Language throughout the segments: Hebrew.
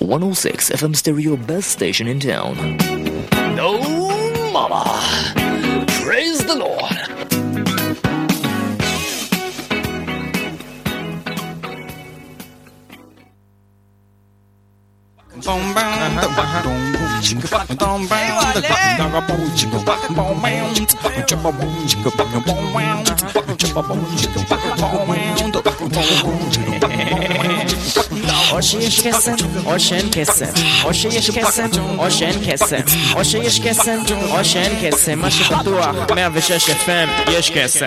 106 FM stereo best station in town. No mama. Praise the Lord. או שיש קסם, או שאין קסם, או שיש קסם, או שאין קסם, או שיש קסם, או שאין קסם, מה שבטוח, 106 FM, יש קסם.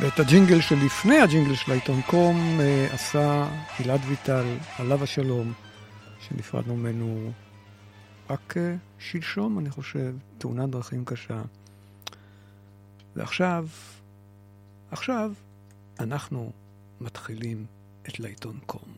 ואת הג'ינגל שלפני הג'ינגל של העיתון קום אה, עשה גלעד ויטל, עליו השלום, שנפרדנו ממנו רק אה, שלשום, אני חושב, תאונת דרכים קשה. ועכשיו, עכשיו, אנחנו מתחילים את לעיתון קום.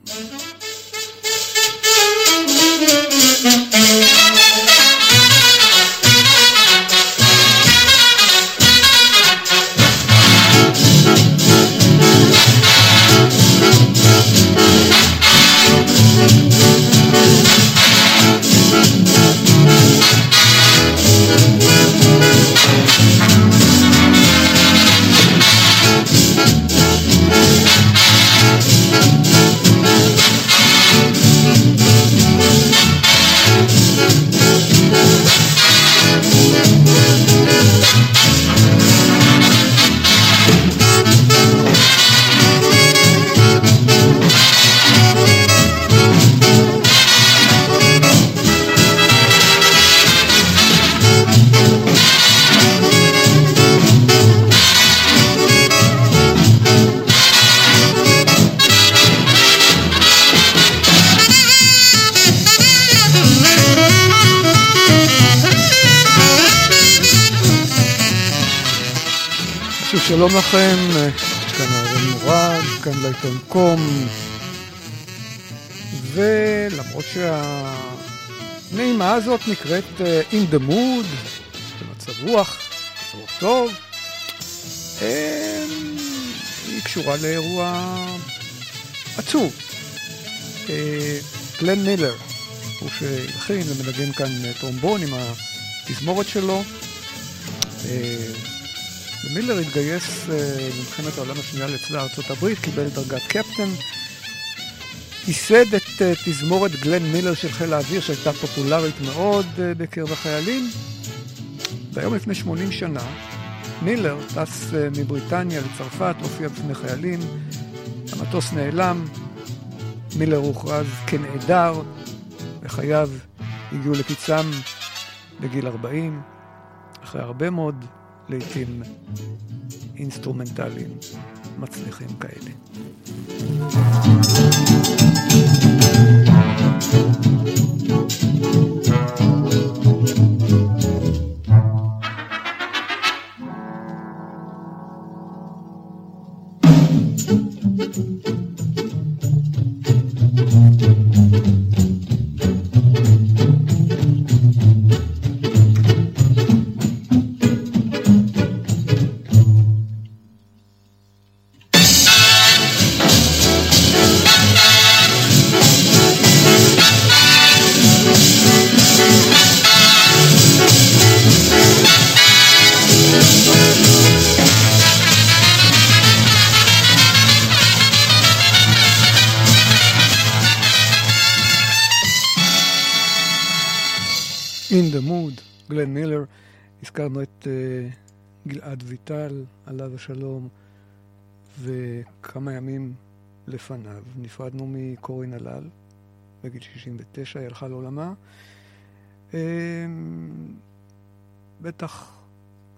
שלום לכם, כאן אהרון מורג, כאן לעיתון קום, ולמרות שהנעימה הזאת נקראת אה, In the Mood, במצב רוח, מצב טוב, אה, היא קשורה לאירוע עצוב. אה, גלן מילר, הוא שהלחין ומנגן כאן טרומבון עם התזמורת שלו. ומילר התגייס למלחמת העולם השנייה לצבא ארצות הברית, קיבל דרגת קפטן, ייסד את תזמורת גלן מילר של חיל האוויר שהייתה פופולרית מאוד בקרב החיילים. והיום לפני 80 שנה, מילר טס מבריטניה לצרפת, הופיע בפני חיילים, המטוס נעלם, מילר הוכרז כנעדר, וחייו הגיעו לקיצם בגיל 40, אחרי הרבה מאוד להיטים אינסטרומנטליים מצליחים כאלה. In הזכרנו את uh, גלעד ויטל, עליו השלום, וכמה ימים לפניו נפרדנו מקורין הלל, בגיל 69, היא הלכה לעולמה. Um, בטח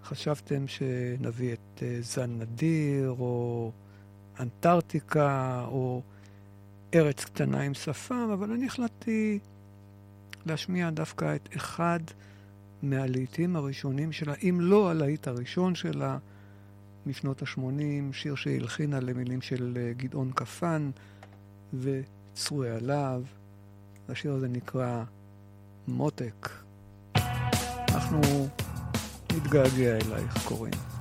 חשבתם שנביא את uh, זן נדיר, או אנטארקטיקה או ארץ קטנה עם שפם, אבל אני החלטתי להשמיע דווקא את אחד מהלהיטים הראשונים שלה, אם לא הלהיט הראשון שלה, משנות ה-80, שיר שהלחינה למילים של אה, גדעון קפן וצרוי עליו. השיר הזה נקרא מותק. אנחנו נתגעגע אלייך, קוראים.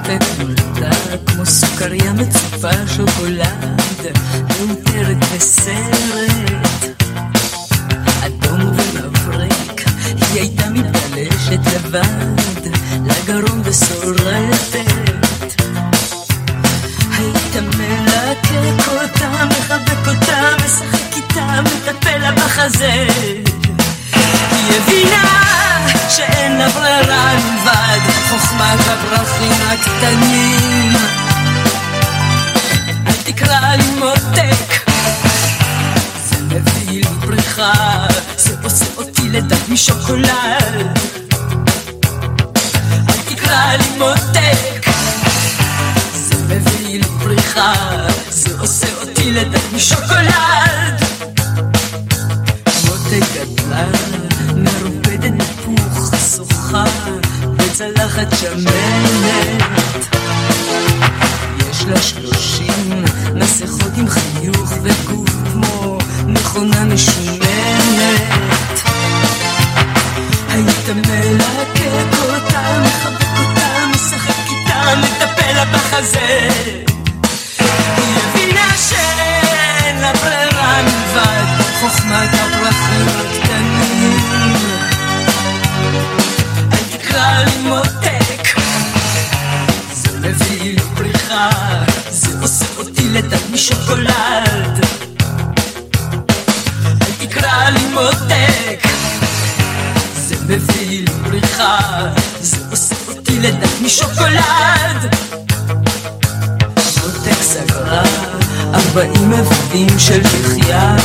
מותק נולדה כמו סוכריה מצופה שוקולד, מאותרת בסרט, אדום ומבריק, היא הייתה מתגלשת לבד, לגרום ושורפת. היית מלקק אותה, מחבק אותה, משחק איתה, מטפל לה בחזה. היא הבינה שאין לה ברירה מלבד חוכמת הפרחים הקטנים. אל תקרא לי מותק, זה מביא לי פריחה, זה עושה אותי לדק משוקולד. אל תקרא לי מותק, זה מביא לי פריחה, זה עושה אותי לדק משוקולד. בצלחת שמנת. יש לה שלושים מסכות עם חיוך וגוף כמו מכונה משומנת מבדים של מחיה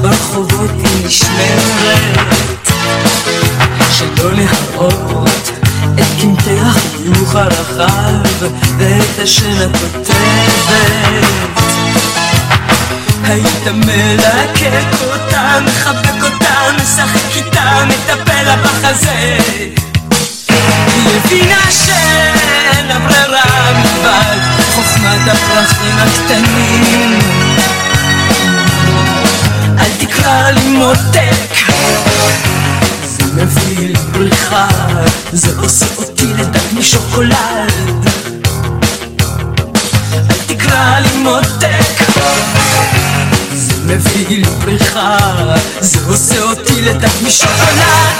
ברחובות היא נשמרת. שלא להראות את קמטי החיוך הרחב ואת השם הכותבת. היית מלקק אותה, מחבק אותה, משחק איתה, מטפל לה בחזה. היא הבינה שאין לה ברירה מלבד חוכמת הפרחים הקטנים אל תקרא לי מותק זה מביא לי פריחה זה עושה אותי לדק משוקולד. אל תקרא לי מותק. זה מביא לי פריחה זה עושה אותי לדק משוקולד.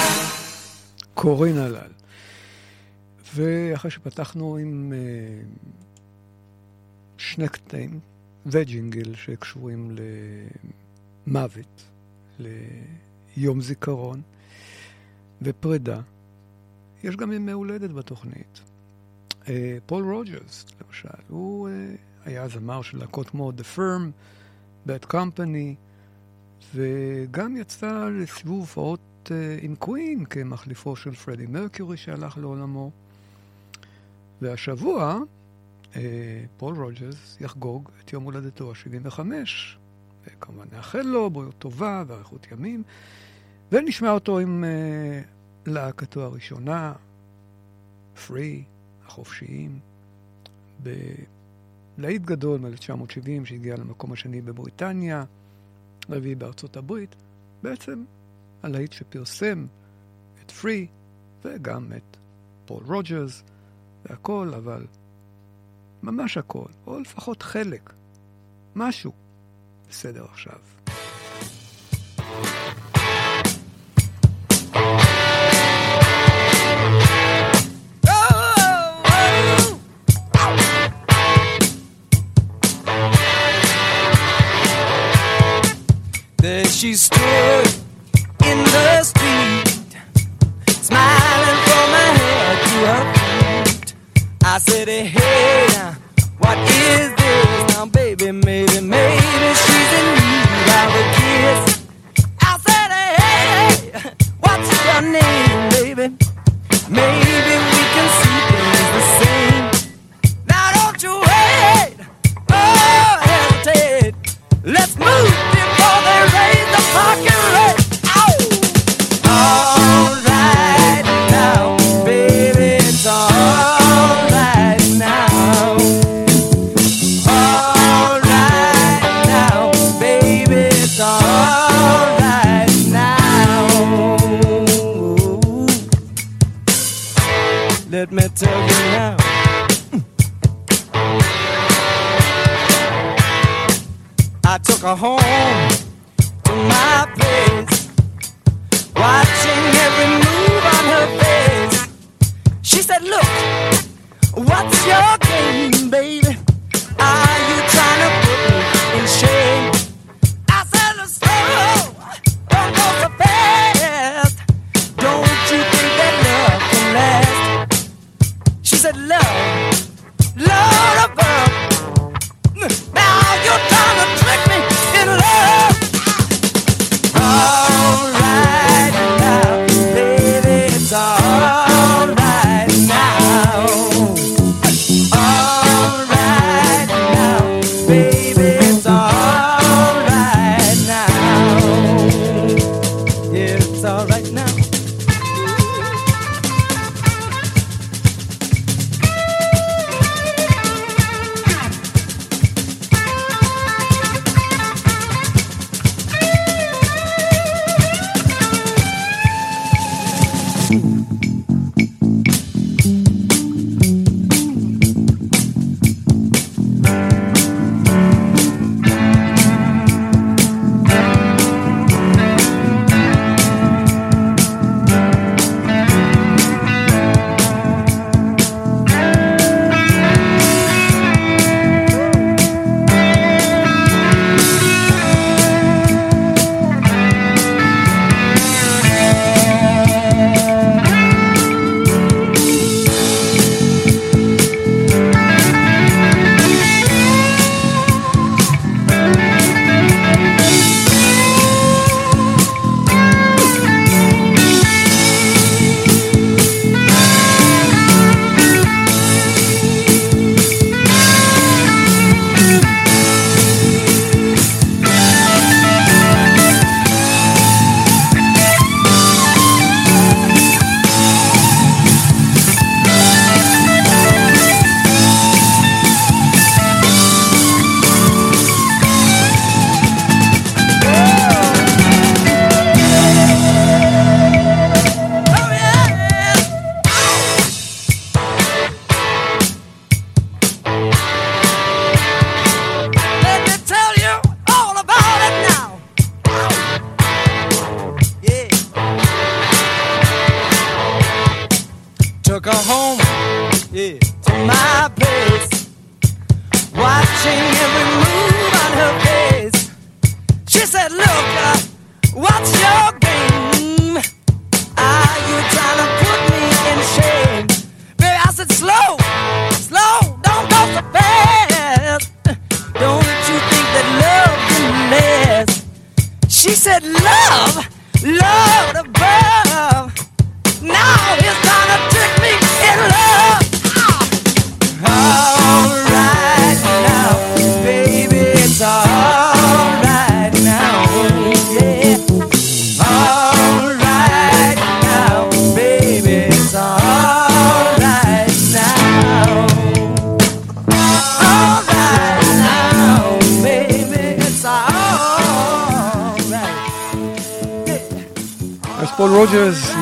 קורין הלל. ואחרי שפתחנו עם אה, שני קטעים וג'ינגל שקשורים למוות, ליום זיכרון ופרידה, יש גם ימי הולדת בתוכנית. אה, פול רוג'רס, למשל, הוא אה, היה זמר של להקות כמו The Firm, Bad Company, וגם יצא לסיבוב הופעות אה, עם Queen כמחליפו של פרדי מרקיורי שהלך לעולמו. והשבוע אה, פול רוג'רס יחגוג את יום הולדתו ה-75, וכמובן נאחל לו בריאות טובה ואריכות ימים, ונשמע אותו עם אה, להקתו הראשונה, Free, החופשיים, בלהיט גדול מ-1970 שהגיע למקום השני בבריטניה, רביעי בארצות הברית, בעצם הלהיט שפרסם את Free וגם את פול רוג'רס. והכל, אבל ממש הכל, או לפחות חלק, משהו, בסדר עכשיו. There she stood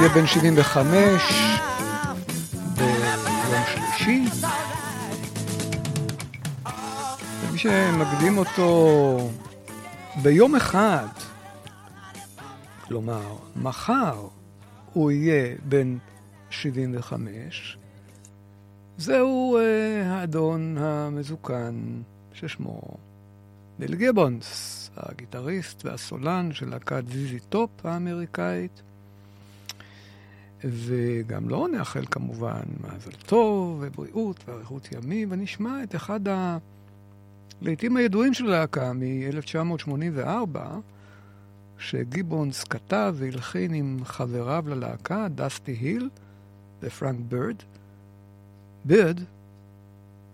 יהיה בן 75 ביום שלישי. ומי שמקדים אותו ביום אחד, כלומר, מחר הוא יהיה בן 75, זהו אה, האדון המזוקן ששמו ביל גיבונס, הגיטריסט והסולן של להקת ZZ Top האמריקאית, וגם לא נאחל כמובן מזל טוב ובריאות ואריכות ימים, ונשמע את אחד הלעיתים הידועים של הלהקה מ-1984, שגיבונס כתב והלחין עם חבריו ללהקה, דסטי היל ופרנק בירד. בירד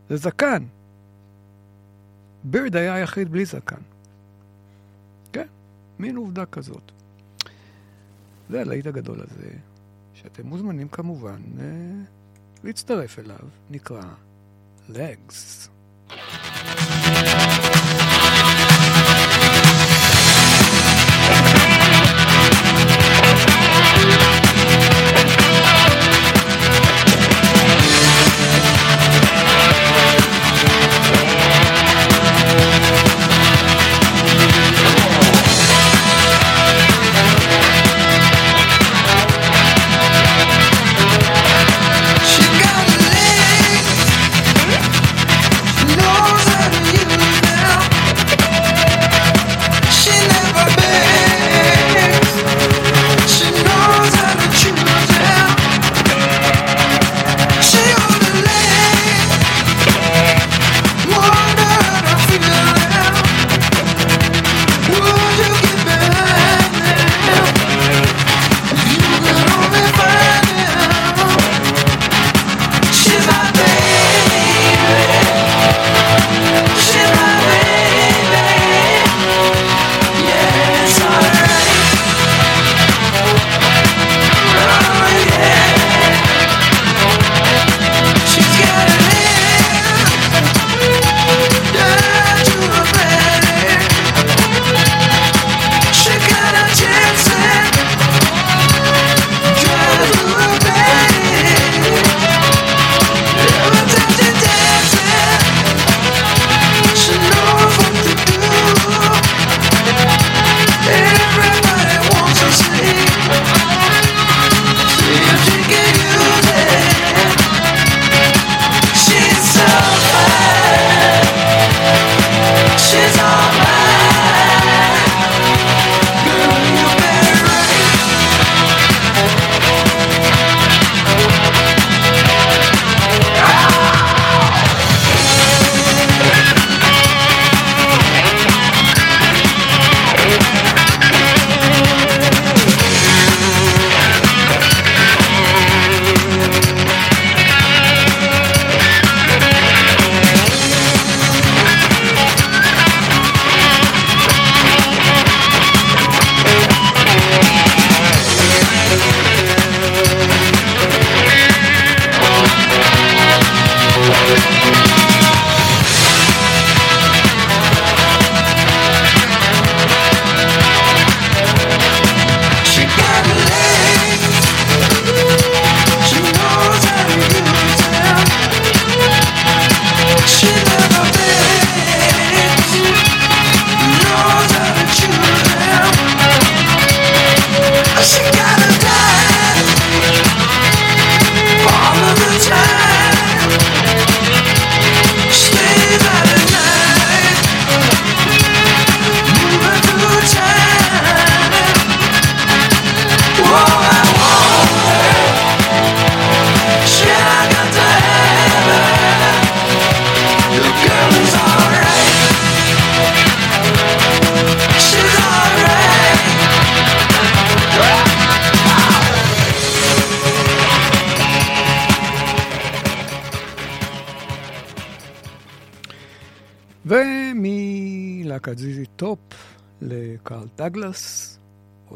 זה זקן. בירד היה היחיד בלי זקן. כן, מין עובדה כזאת. זה הלהיט הגדול הזה. שאתם מוזמנים כמובן אה, להצטרף אליו, נקרא Legs.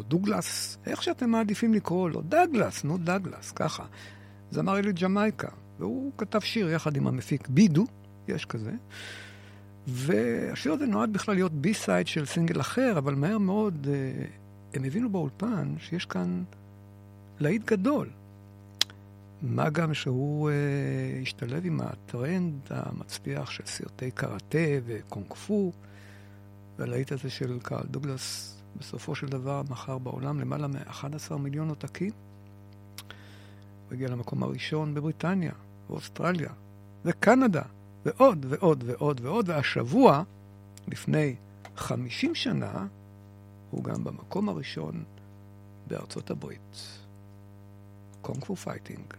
דוגלס, איך שאתם מעדיפים לקרוא לו, דגלס, נו דגלס, ככה. זמר יליד ג'מייקה, והוא כתב שיר יחד עם המפיק בידו, יש כזה, והשיר הזה נועד בכלל להיות B-side של סינגל אחר, אבל מהר מאוד אה, הם הבינו באולפן שיש כאן להיט גדול. מה גם שהוא אה, השתלב עם הטרנד המצליח של סרטי קראטה וקונג פו, והלהיט הזה של קרל דוגלס בסופו של דבר מכר בעולם למעלה מ-11 מיליון עותקים. הוא הגיע למקום הראשון בבריטניה, באוסטרליה, וקנדה, ועוד ועוד ועוד ועוד, והשבוע, לפני 50 שנה, הוא גם במקום הראשון בארצות הברית. Kung Fu Fighting.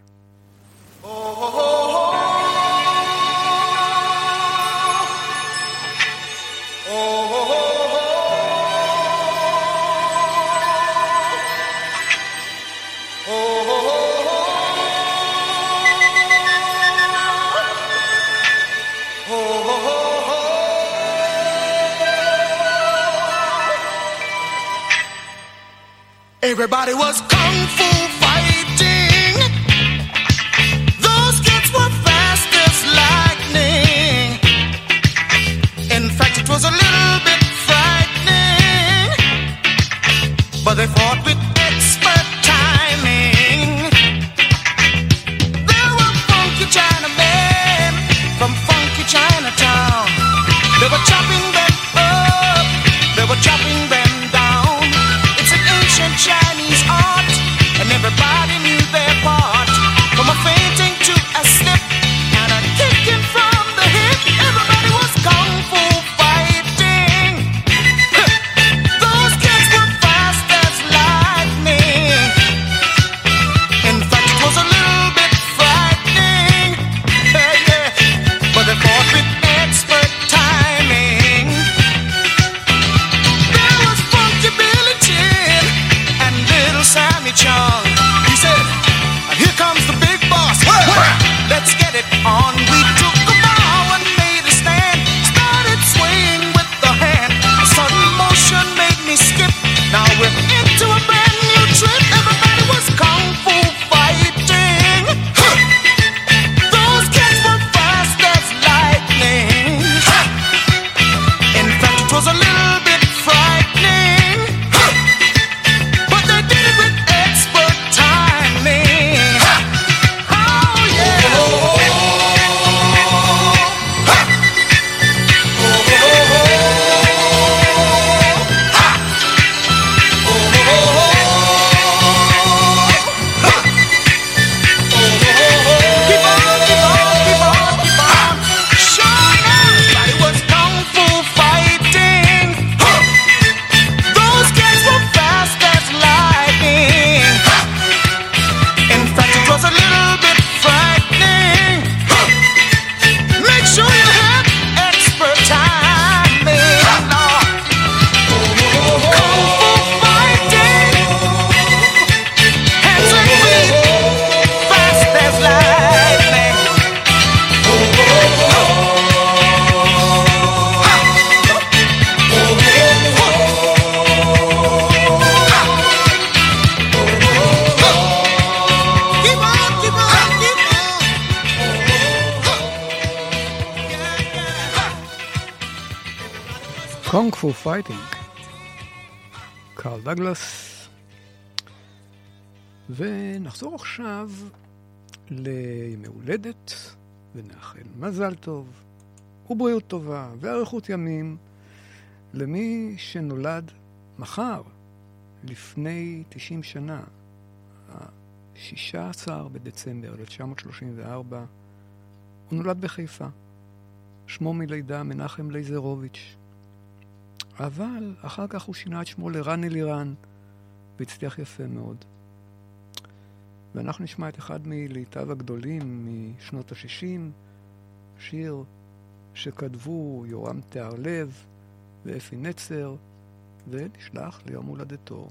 Oh, Everybody was kung fu Fighting. קרל דגלס. ונחזור עכשיו לימי הולדת, ונאחל מזל טוב, ובריאות טובה, ואריכות ימים למי שנולד מחר, לפני 90 שנה, ה-16 בדצמבר 1934, הוא נולד בחיפה. שמו מלידה מנחם לייזרוביץ'. אבל אחר כך הוא שינה את שמו לרן אלירן, והצליח יפה מאוד. ואנחנו נשמע את אחד מלהיטיו הגדולים משנות ה-60, שיר שכתבו יורם תיארלב ואפי נצר, ונשלח ליום הולדתו.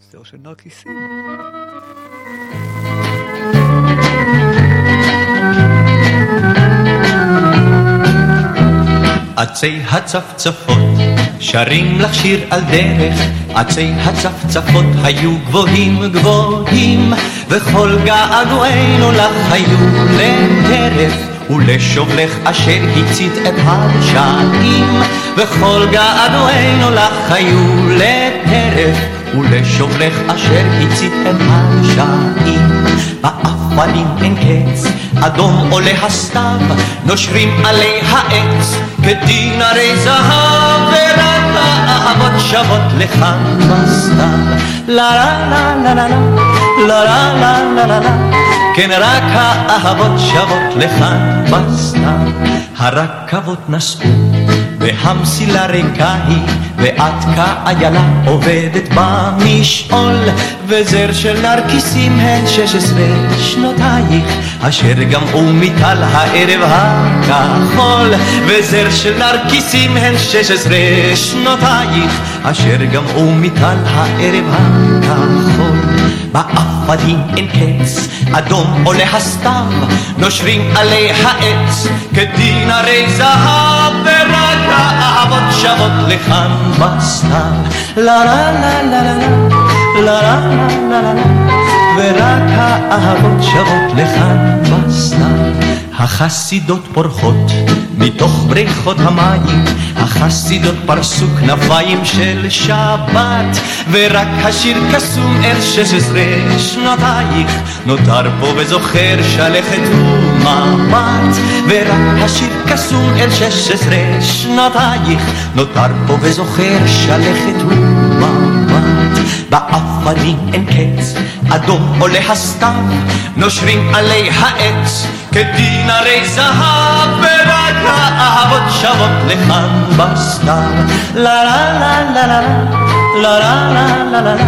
סר של נרקיסים. עצי הצפצפות שרים לך שיר על דרך, עצי הצפצפות היו גבוהים גבוהים, וכל געגועינו לך היו לטרף, ולשובלך אשר הצית את השנים, וכל געגועינו לך היו לטרף, ולשובלך אשר הצית את השנים. באפנים אין קץ, אדום עולה הסתיו, נושרים עלי העץ, כדין הרי זהב, ורק האהבות שוות לכאן בסתיו. לה לה לה לה לה לה לה לה לה לה לה כן רק האהבות שוות לכאן בסתיו. הרכבות נסעו והמסילה ריקה היא, ואת כאיילה עובדת במשעול, וזר של נרקיסים הן שש עשרה שנותייך, אשר גמעו מטל הערב הכחול, וזר של נרקיסים הן שש עשרה שנותייך, אשר גמעו מטל הערב הכחול. בעפדים אין קץ, אדום עולה הסתיו, נושרים עלי העץ, כדין הרי זהב, ורק האהבות שוות לכאן בסתיו. לה לה לה לה לה לה לה לה לה לה ורק האהבות שבות לכאן בסתיו. החסידות פורחות מתוך בריכות המים, החסידות פרסו כנפיים של שבת, ורק השיר קסום אל שש עשרה שנותייך, נותר פה וזוכר שלכת ומבט, ורק השיר קסום אל שש עשרה שנותייך, נותר פה וזוכר שלכת ומבט. באפנים אין קץ, אדום עולה הסתיו, נושרים עלי העץ, כדין הרי זהב, ורק האהבות שבות לכאן בסתיו. לה לה לה לה לה לה לה לה לה לה לה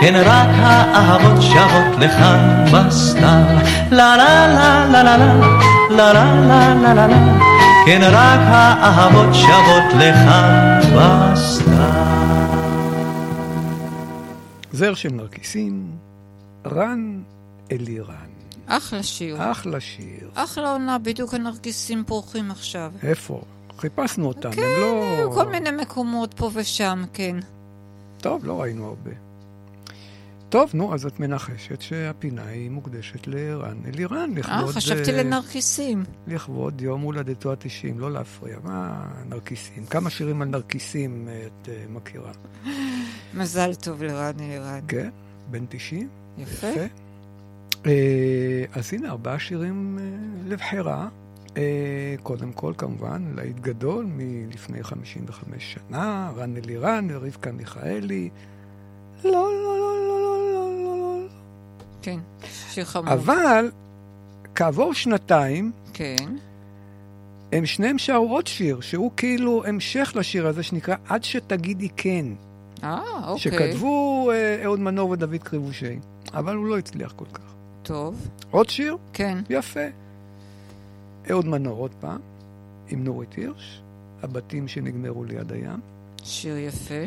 כן רק האהבות שבות לכאן בסתיו. לה לה לה לה לה לה לה לה לה לה לה כן רק האהבות שבות לכאן בסתיו. זר של נרקיסים, רן אלירן. אחלה שיר. אחלה שיר. אחלה עונה, בדיוק הנרקיסים פורחים עכשיו. איפה? חיפשנו אותם, כן, הם לא... כל מיני מקומות פה ושם, כן. טוב, לא ראינו הרבה. טוב, נו, אז את מנחשת שהפינה היא מוקדשת לרן אלירן, לכבוד... אה, חשבתי אה, לנרקיסים. לכבוד יום הולדתו ה-90, לא להפריע. מה נרקיסים? כמה שירים על נרקיסים אה, את אה, מכירה? מזל טוב לרן אלירן. כן, בן 90. יפה. אה, אז הנה, ארבעה שירים אה, לבחירה. אה, קודם כל, כמובן, להיט גדול מלפני 55 שנה, רן אלירן ורבקה מיכאלי. לא, לא, לא, לא, לא, לא, לא, לא. כן, שיר חמור. אבל כעבור שנתיים, כן. הם שניהם שרו עוד שיר, שהוא כאילו המשך לשיר הזה שנקרא עד שתגידי כן. אה, אוקיי. שכתבו אה, אהוד מנור ודוד קריבושי, אבל הוא לא הצליח כל כך. טוב. עוד שיר? כן. יפה. אהוד מנור עוד פעם, עם נורית הירש, הבתים שנגמרו ליד הים. שיר יפה.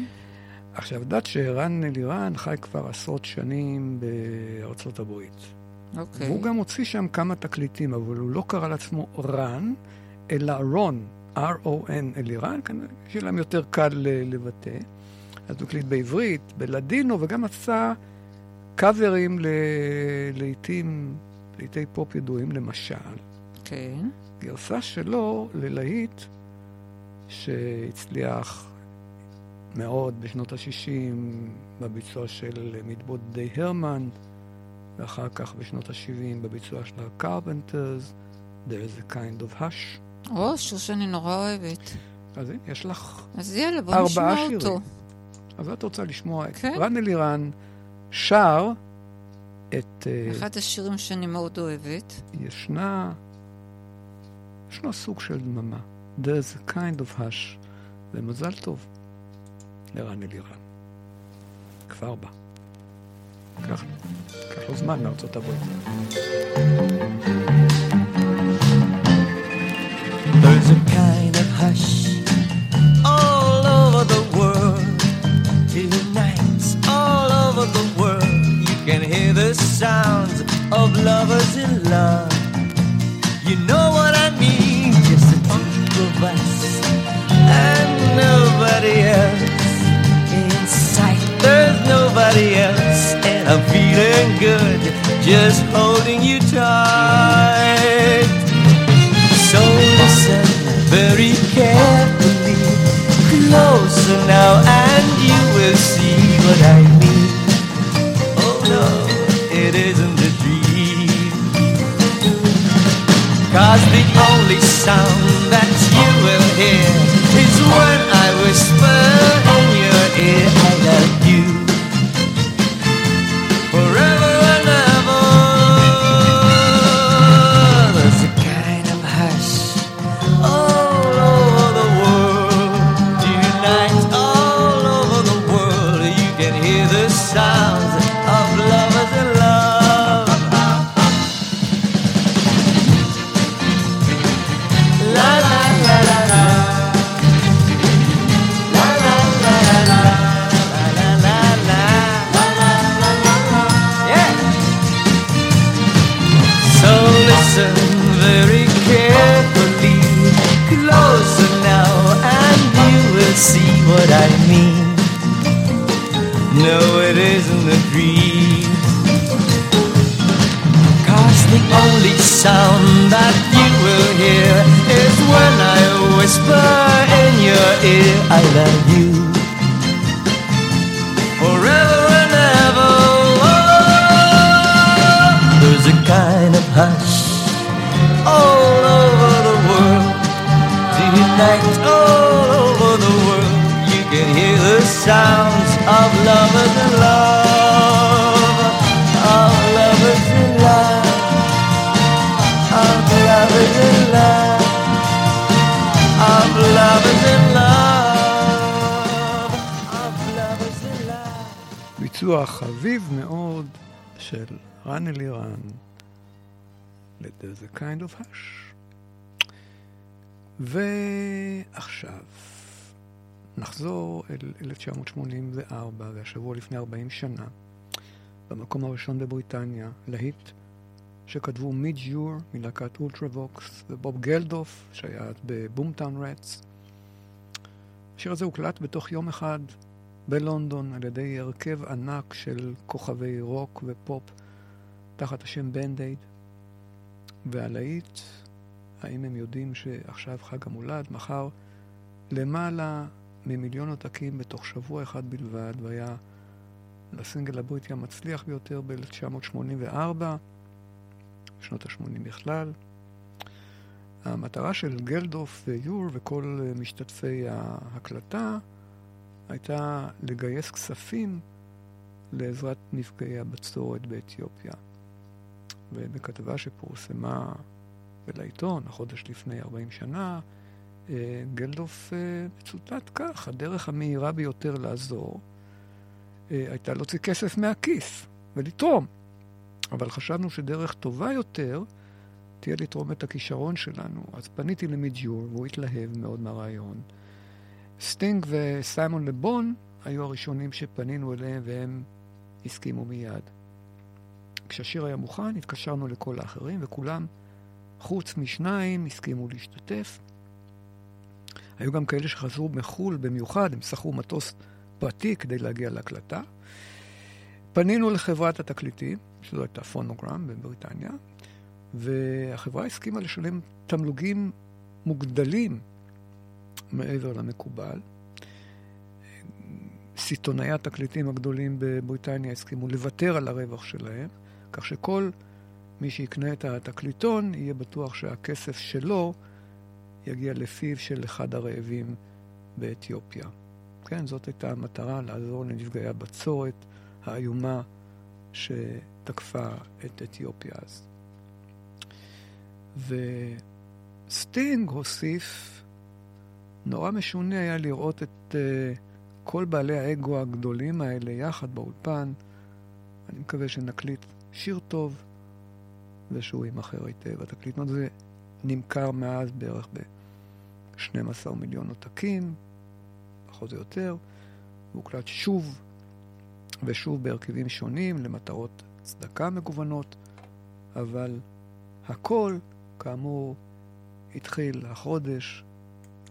עכשיו, יודעת שרן אלירן חי כבר עשרות שנים בארצות הברית. אוקיי. והוא גם הוציא שם כמה תקליטים, אבל הוא לא קרא לעצמו רן, אלא רון, R-O-N אלירן, כנראה שיהיה להם יותר קל אה, לבטא. אז הוא הקליט בעברית, בלדינו, וגם עשה קאברים ללהיטים, להיטי פופ ידועים, למשל. כן. גרסה שלו ללהיט שהצליח מאוד בשנות ה-60 בביצוע של מתבודדי הרמן, ואחר כך בשנות ה-70 בביצוע של הקרפנטרס, There's a kind of hush. או, שיר שאני נורא אוהבת. אז הנה, יש לך אז יאללה, בוא ארבעה נשמע שירים. אותו. אז את רוצה לשמוע את כן. רן אלירן שר את... אה, אחד השירים שאני מאוד אוהבת. ישנה... ישנו סוג של דממה. There's a kind of hush. ומזל טוב לרן אלירן. כבר בא. קח, קח לו זמן מארצות הברית. There's a kind of hush the sounds of lovers in love. You know what I mean? Just the two of us and nobody else in sight. There's nobody else, and I'm feeling good just holding you tight. So listen very carefully, closer now, and you will see what I mean. Cause the only sound that you will hear. Is when I whisper hush. ועכשיו, נחזור אל 1984, והשבוע לפני 40 שנה, במקום הראשון בבריטניה, להיט שכתבו מידג' יור מלהקת Ultravox, ובוב גלדוף, שהיה אז ב Boomtown Rats. השיר הזה הוקלט בתוך יום אחד בלונדון על ידי הרכב ענק של כוכבי רוק ופופ תחת השם Band Aid. והלהיט, האם הם יודעים שעכשיו חג המולד, מכר למעלה ממיליון עותקים בתוך שבוע אחד בלבד, והיה לסינגל הבריטי המצליח ביותר ב-1984, בשנות ה-80 בכלל. המטרה של גלדוף ויור וכל משתתפי ההקלטה הייתה לגייס כספים לעזרת נפגעי הבצורת באתיופיה. ובכתבה שפורסמה לעיתון, החודש לפני 40 שנה, אה, גלדוף אה, מצוטט כך, הדרך המהירה ביותר לעזור אה, הייתה להוציא כסף מהכיס ולתרום. אבל חשבנו שדרך טובה יותר תהיה לתרום את הכישרון שלנו. אז פניתי למידג'ור, והוא התלהב מאוד מהרעיון. סטינג וסיימון לבון היו הראשונים שפנינו אליהם, והם הסכימו מיד. כשהשיר היה מוכן, התקשרנו לכל האחרים, וכולם, חוץ משניים, הסכימו להשתתף. היו גם כאלה שחזרו מחו"ל במיוחד, הם שכרו מטוס פרטי כדי להגיע להקלטה. פנינו לחברת התקליטים, שזו הייתה פונוגרם בבריטניה, והחברה הסכימה לשלם תמלוגים מוגדלים מעבר למקובל. סיטונאי התקליטים הגדולים בבריטניה הסכימו לוותר על הרווח שלהם, כך שכל מי שיקנה את התקליטון יהיה בטוח שהכסף שלו יגיע לפיו של אחד הרעבים באתיופיה. כן, זאת הייתה המטרה, לעזור לנפגעי הבצורת האיומה שתקפה את אתיופיה אז. וסטינג הוסיף, נורא משונה היה לראות את uh, כל בעלי האגו הגדולים האלה יחד באולפן. אני מקווה שנקליט שיר טוב ושהוא יימכר היטב. התקליט הזה נמכר מאז בערך ב-12 מיליון עותקים, פחות או יותר, והוקלט שוב ושוב בהרכבים שונים למטרות צדקה מגוונות, אבל הכל, כאמור, התחיל החודש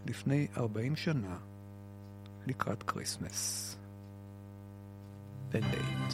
לפני 40 שנה, לקראת Christmas. Band Aid.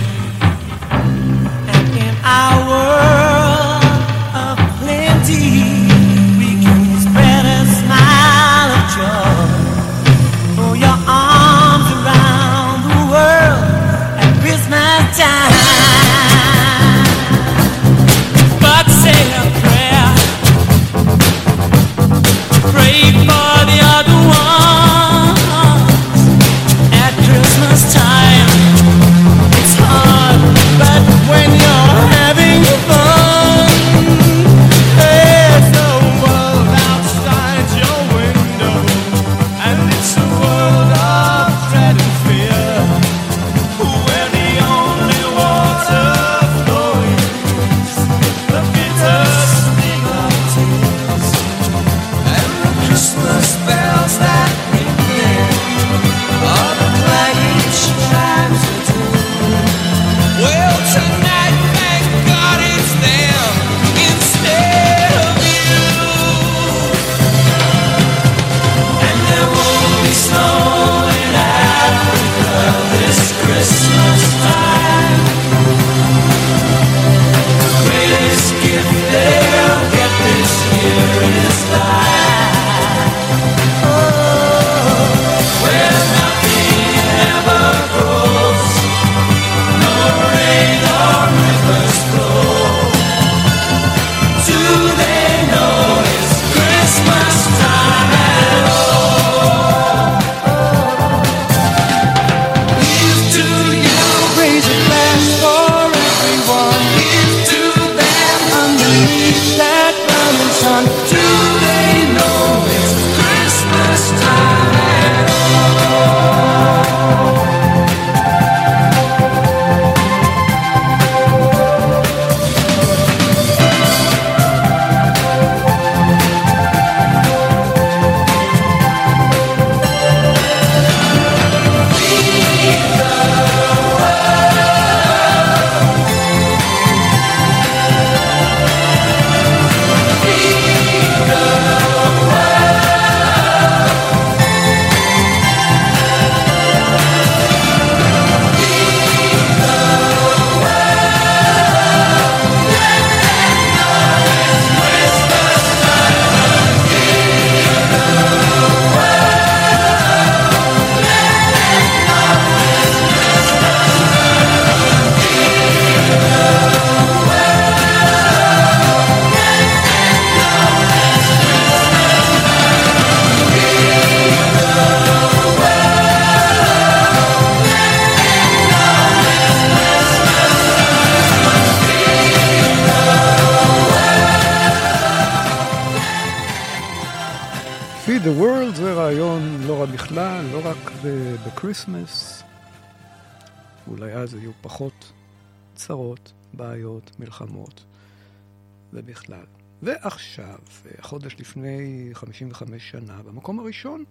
ובכלל. ועכשיו, חודש לפני 55 שנה, במקום הראשון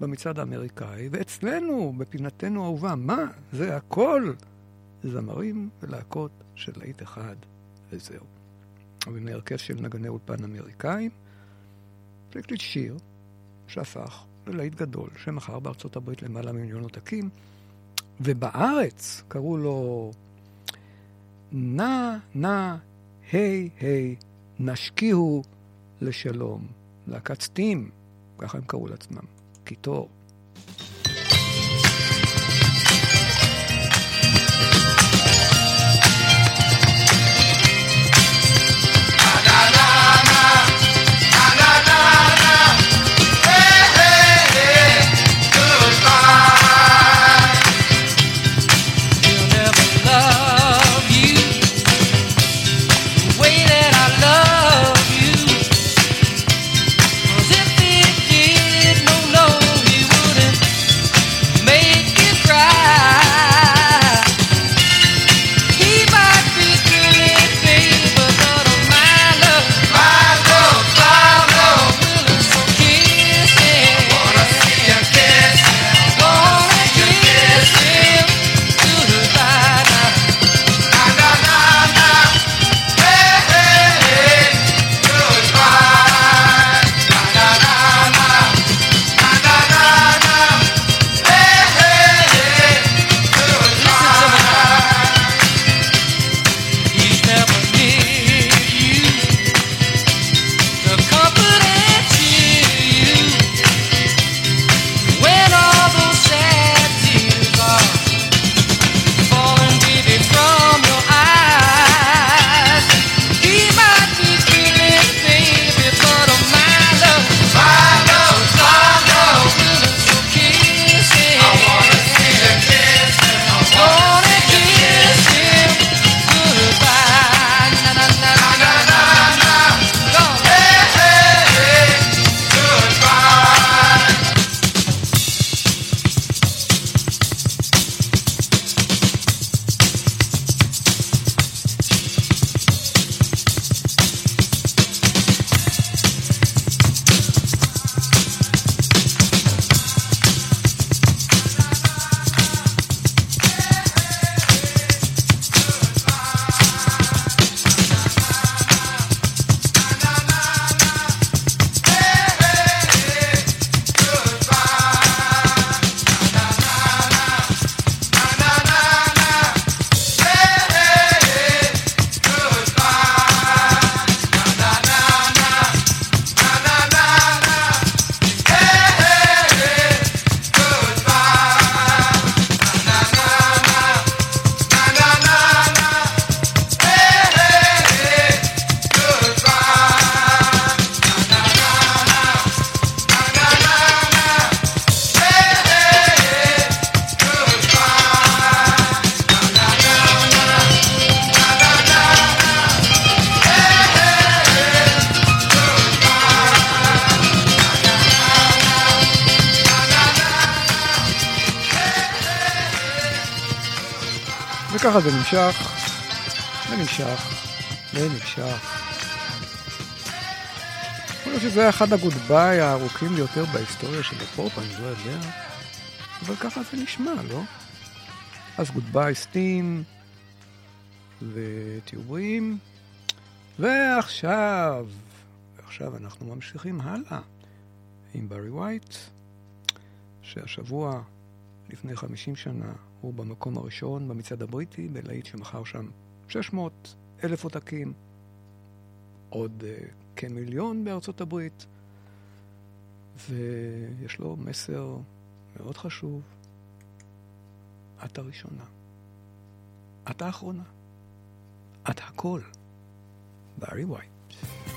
במצעד האמריקאי, ואצלנו, בפינתנו האהובה, מה? זה הכל זמרים ולהקות של להיט אחד, וזהו. ובני הרכב של נגני אולפן אמריקאים, והקליט שיר שהפך ללהיט גדול, שמכר בארצות הברית למעלה ממיליון עותקים, ובארץ קראו לו נא נא היי היי נשקיהו לשלום. להקת סטים, ככה הם קראו לעצמם, קיטור. וככה זה נמשך, ונמשך, ונמשך. יכול להיות שזה היה אחד ה Goodbye הארוכים ביותר בהיסטוריה של הפופ, אני לא יודע. אבל ככה זה נשמע, לא? אז Goodbye Steam, ותהיו בריאים. ועכשיו, עכשיו אנחנו ממשיכים הלאה עם ברי ווייט, שהשבוע, לפני 50 שנה, הוא במקום הראשון במצעד הבריטי, בלהיט שמכר שם 600 אלף עותקים, עוד uh, כמיליון בארצות הברית, ויש לו מסר מאוד חשוב. את הראשונה. את האחרונה. את הכל. ברי ווייט.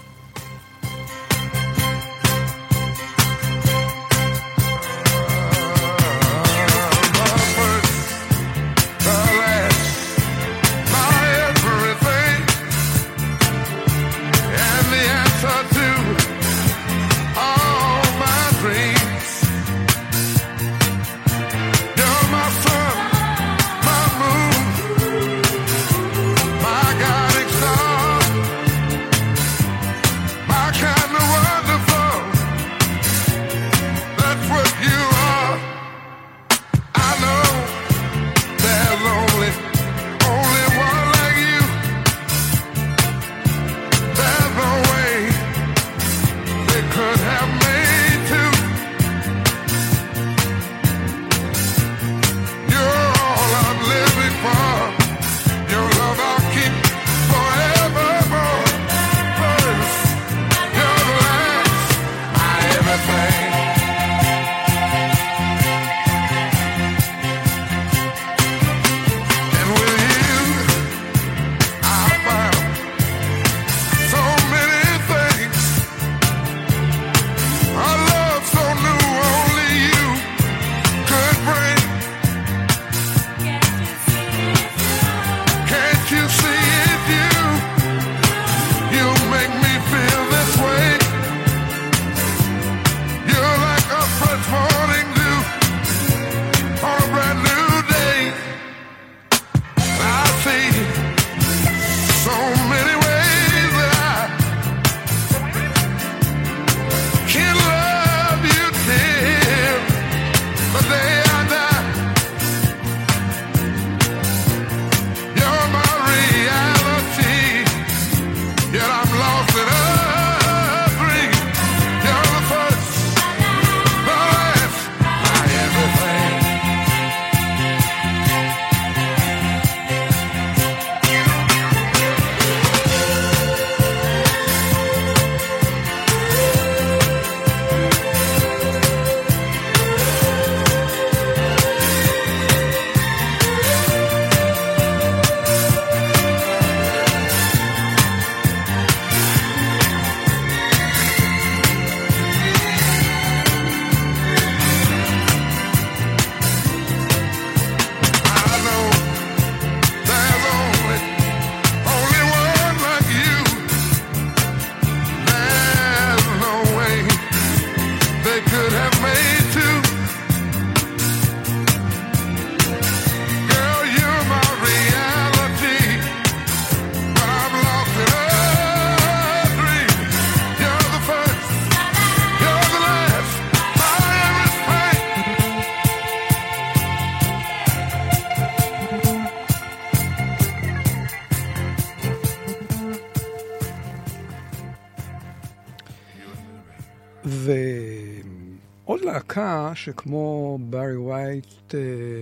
שכמו בארי ווייט אה,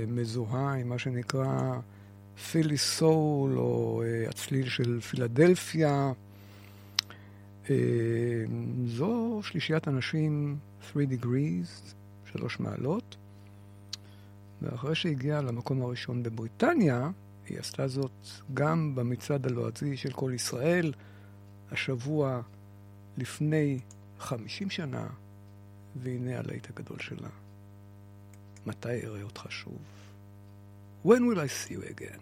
מזוהה עם מה שנקרא פילי סול, או אה, הצליל של פילדלפיה. אה, זו שלישיית אנשים 3 degrees, שלוש מעלות. ואחרי שהגיעה למקום הראשון בבריטניה, היא עשתה זאת גם במצעד הלועזי של כל ישראל, השבוע לפני 50 שנה, והנה הלהיט הגדול שלה. מתי אראה אותך שוב? When will I see you again?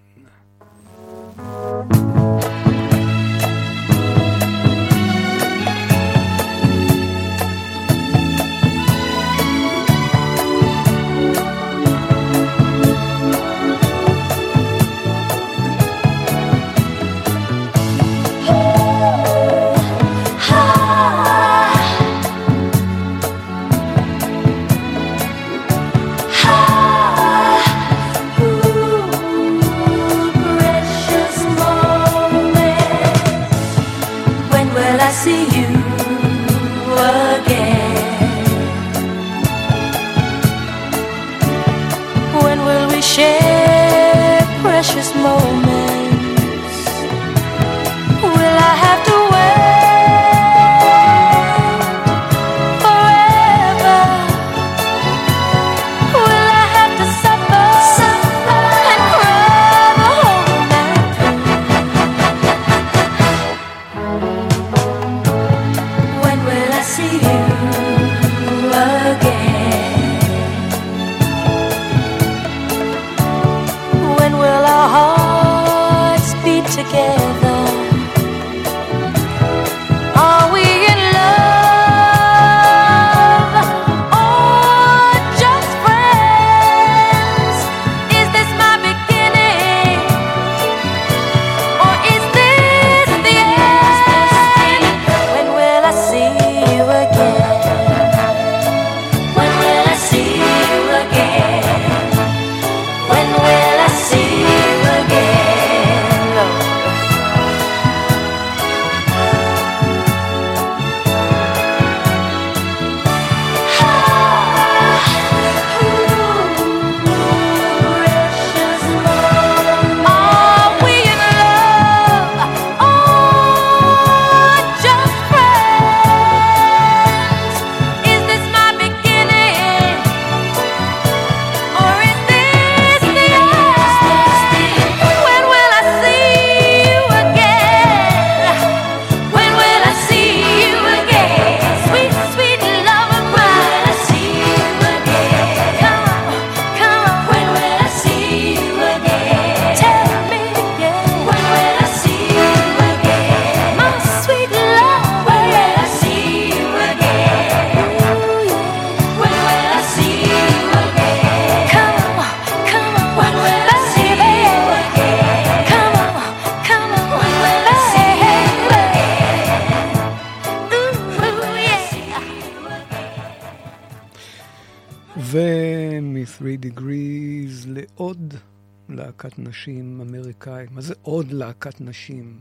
להקת נשים?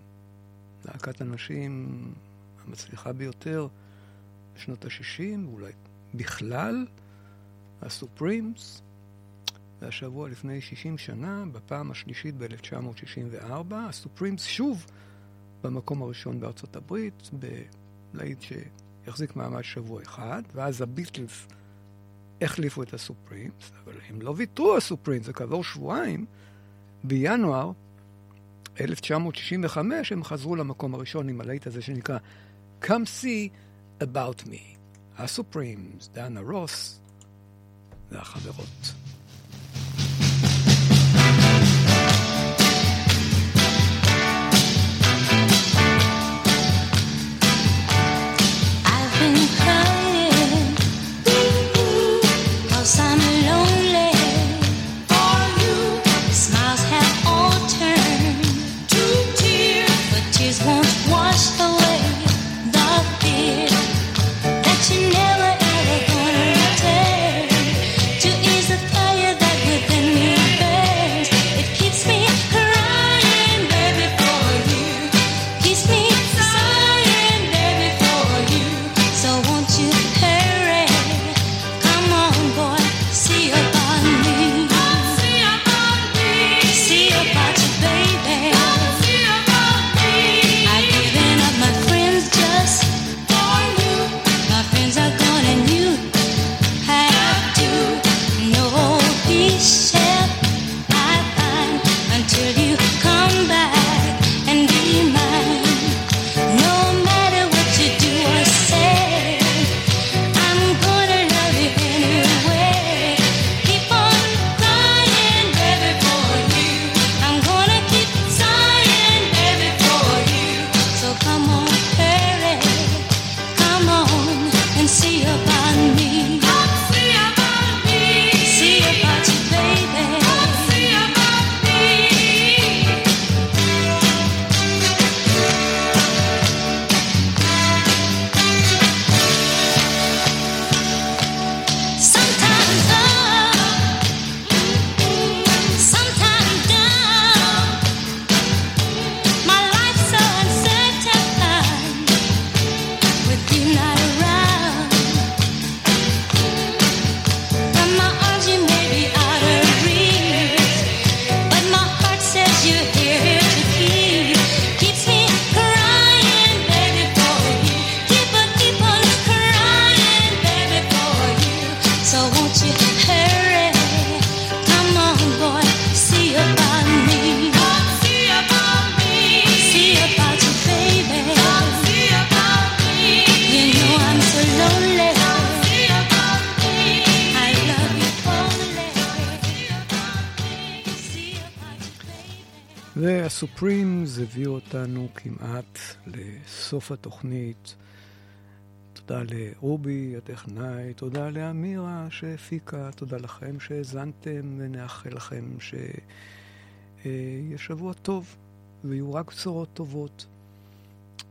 להקת הנשים המצליחה ביותר בשנות ה-60, אולי בכלל, הסופרימס. והשבוע לפני 60 שנה, בפעם השלישית ב-1964, הסופרימס שוב במקום הראשון בארצות הברית, בלהיט שיחזיק מעמד שבוע אחד, ואז הביטלס החליפו את הסופרימס, אבל הם לא ויתרו הסופרימס, וכעבור שבועיים, בינואר 1965, הם חזרו למקום הראשון עם הלהיט הזה שנקרא Come See About Me. הסופרימס, דנה רוס והחברות. הביאו אותנו כמעט לסוף התוכנית. תודה לרובי הטכנאי, תודה לאמירה שהפיקה, תודה לכם שהאזנתם, ונאחל לכם שיהיה שבוע טוב, ויהיו רק בשורות טובות.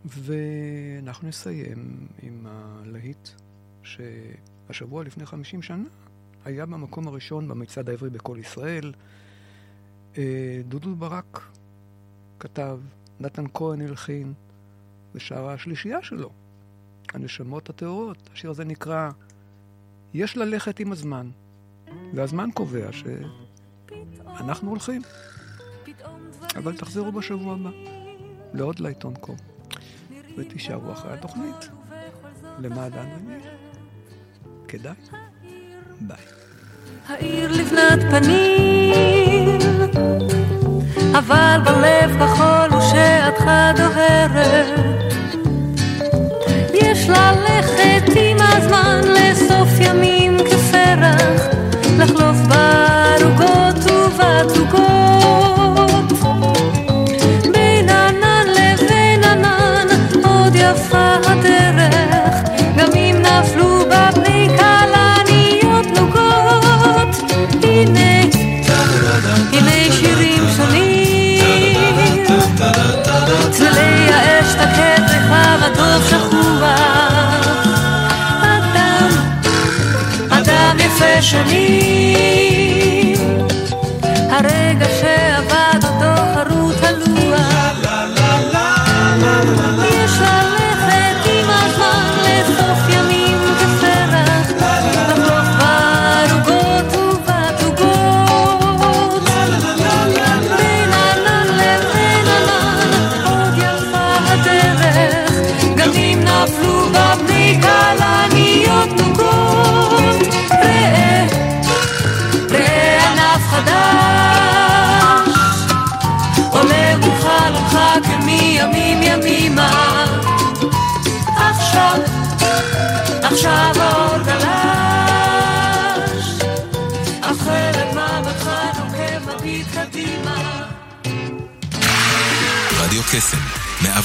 ואנחנו נסיים עם הלהיט שהשבוע לפני 50 שנה היה במקום הראשון במצעד העברי בכל ישראל. אה, דודו ברק כתב, נתן כהן הלחין, ושרה השלישייה שלו, הנשמות הטהורות. השיר הזה נקרא "יש ללכת עם הזמן", והזמן קובע שאנחנו הולכים. אבל תחזרו בשבוע הבא לעוד לעיתון קום, ותישארו אחרי התוכנית. למה עדיין ומי? כדאי. ביי. העיר לבנת פנים, אבל בלב כחול ושעתך דוהרת. יש ללכת עם הזמן לסוף ימים